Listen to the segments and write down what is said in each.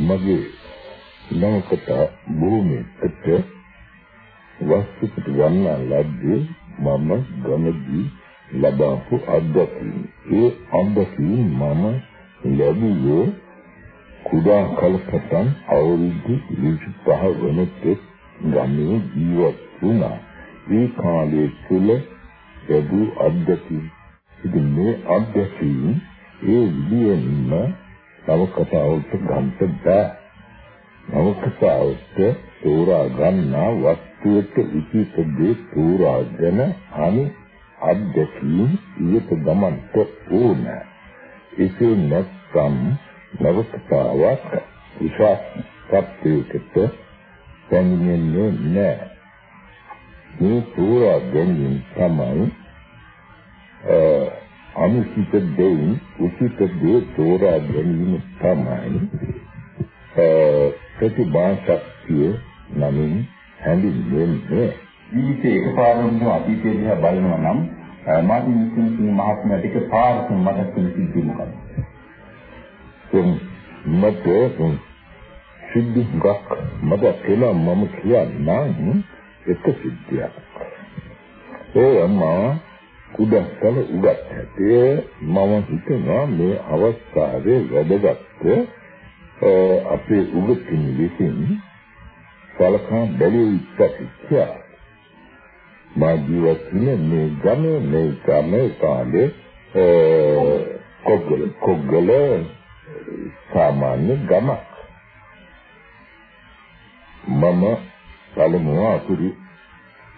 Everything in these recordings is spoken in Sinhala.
මගේ ළඟකට භූමියට වස්තුකට ගන්න ලද්දේ මම ගමදී ලබාපු අත්දැකීම්. ඒ අත්දැකීම් මම ලැබුවේ කුඩා කල පටන් අවුරුදු 25 වෙනකෙත් ගමේ ජීවත් වුණා. ඒ කාලයේ තුල ලැබූ අත්දැකීම් ඉතින් මේ අත්දැකීම් ඒ විදියෙන්ම නවකතාවට ගන්න බෑ. නවකතාවට තෝරා ගන්නා වස්තුවට විචිත දේ තෝරාගෙන අනි අත්දැකීම් ඊට ගමන්ට ඕන. එසේ නැත්නම් නවකතාවක් විශ්වාස තත්ත්වයකට පැමිණෙන්නේ නැහැ. මේ තෝරා ගැනීම තමයි අනුචිත දෙයින් උචිත දේ තෝරා ගැනීම තමයි ප්‍රතිභාශක්තිය නමින් හැඳින්වෙන්නේ. ජීවිතේ එකපාරටම අතීතයේ දිහා බලනවා නම් මාර්ටින් ලූතර් කිං මහත්මයාට එකපාරටම මතක් වෙන සිද්ධිය මොකක්ද? මට සිද්ධි ගක් මට කියලා මම කියන්නම් එක සිද්ධියක්. ඒ අම්මා කුඩස්සල උගත් හැටේ මම හිතනවා මේ අවස්ථාවේ වැදගත් අපේ උගතින් විසින් සලකා බැලිය යුත්තක් මා ජීවත් වෙන මේ ගමේ මේ ගමේ කාලේ කොග්ගල කොග්ගල සාමාන්‍ය ගමක්. මම පළමුව අතුරු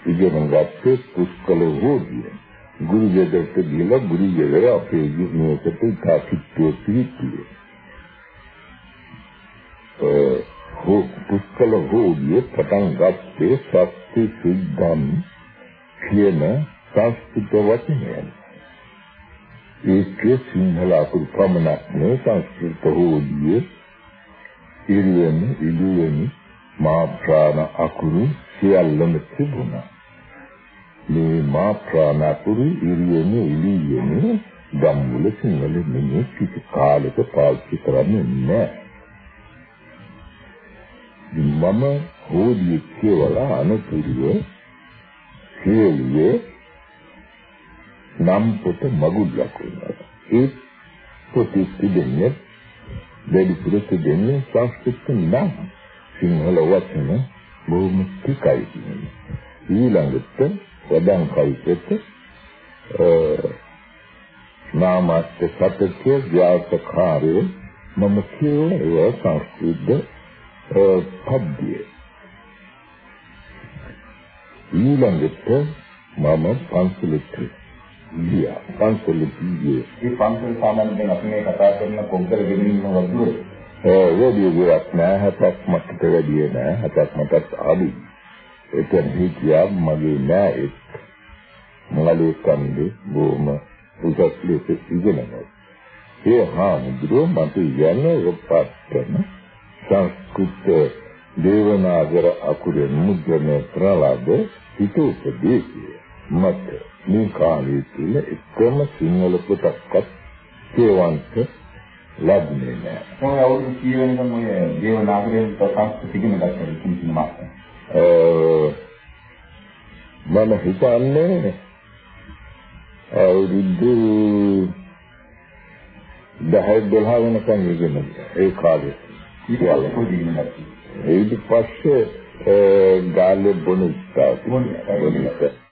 ඉගෙන ගත්තේ පුස්කල හොදියේ ගුරු ගෙදරට ගිහලා ගුරු ගෙදර අපේ ගුරුවරට තාකිට්ටුව පිළිතුරු. හෝ පුස්කල හෝදියේ පටන් ගත්තේ සත්‍ය සිද්ධම් කියන සංස්කෘත වචනයෙන්. ඒකේ සිංහල අකුරු පමණක් නෙවෙයි සංස්කෘත හෝදියේ ඉරියන ඉදුවෙන මා ප්‍රාණ අකුරු සියල්ලම තිබුණා. මේ මා ප්‍රාණපුරු ඉරියනේ ඉලියනේ ගම්මුල සිංහල මිනිහ කිසි කාලෙක පාවිච්චි කරන්නේ නැහැ. මම හොදියේ කියලා අනුතුරුව සියලියේ නම් පොත මගුල් ලකුණා. ඒ පොතේ තිබෙන්නේ වැඩිපුර තිබෙන්නේ සංස්කෘත නම් සිංහල වචන බොහොම ටිකයි. ඊළඟට වදන් කල්පෙත් නාමස්ත සත්‍ය ව්‍යාසකාරය මම කියන ඒ සංස්කෘත පද්‍ය. ඊළඟට මම පන්සලට ගියා. පන්සලට ගියේ. මේ පන්සල සාමාන්‍යයෙන් අපි මේ කතා කරන කොග්ගල ගෙනින්න වදුර ඒ වැඩි ගියක් නෑ හතක් මටට වැඩි නෑ හතක් මටත් අඩුයි එතන හිටියා මගේ නෑ එක් මලේ කන්දේ බොම උසස් ලෙස ඉගෙනගත්තා. ඒ හාමුදුරුවෝ මට යන්නේ ඔප්පත්තන සංස්කෘත දේවනාගර අකුරෙන් මුද්‍රණය කරලාද හිතෝපදේශය මට මේ කාලේ තුල එකම සිංහල පොතක්වත් කියවන්ට ලැබුණේ නෑ. මොකද අවුරුදු කීවෙනකම් ඔය දේවනාගරයෙන් සංස්කෘත ඉගෙන ගත්තා කිසිම මාසයක්. මම හිතන්නේ අවුරුදු 10 12 වෙනකන් ඉගෙන ඒ කාලේ. ඊට පස්සේ ගාලේ බොනුස්සා බොනුස්සා